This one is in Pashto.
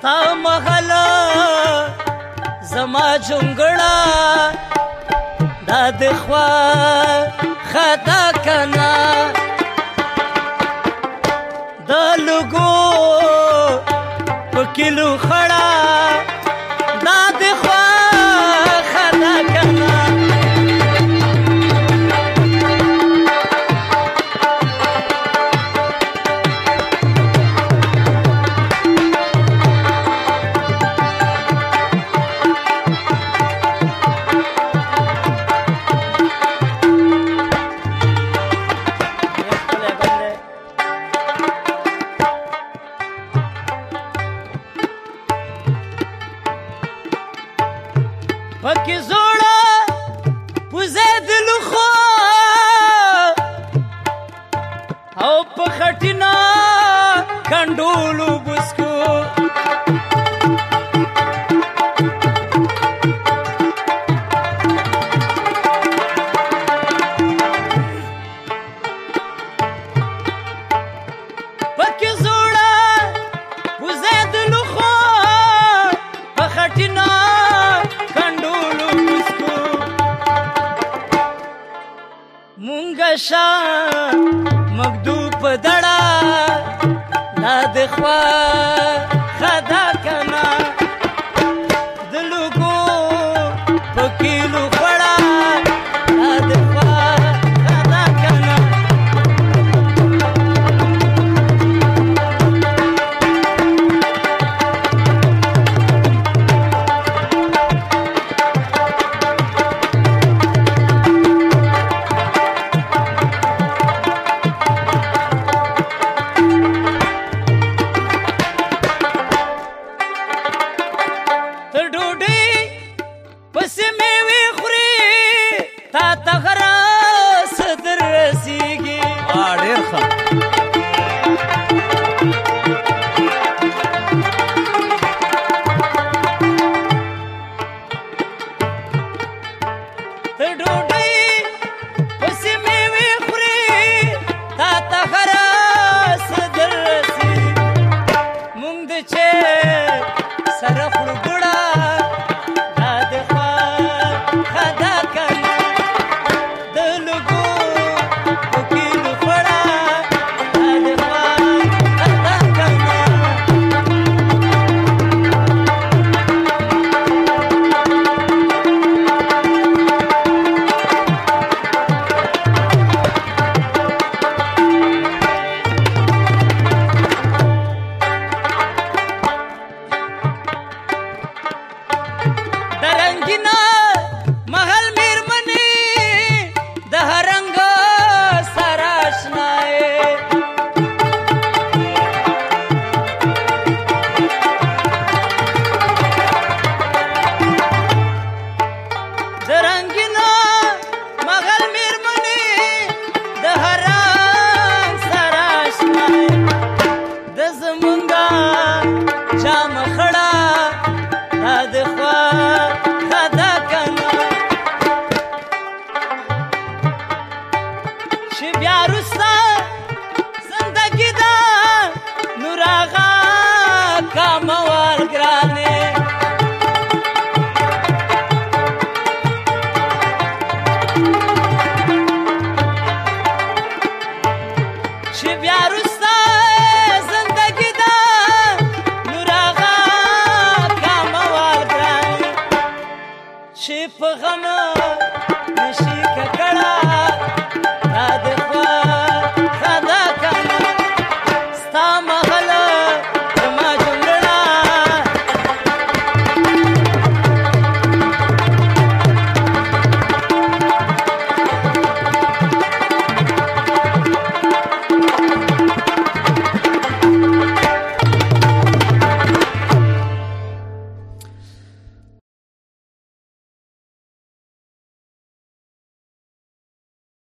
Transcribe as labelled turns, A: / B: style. A: ستا محلا زما جونګړه دا د خوا خطا کنا د لګو په کلو خړه پکې زوړه پوزه دلو خو او په خټینا کندولو بس شاه مګدو په دړه دا د خوا چې په غمه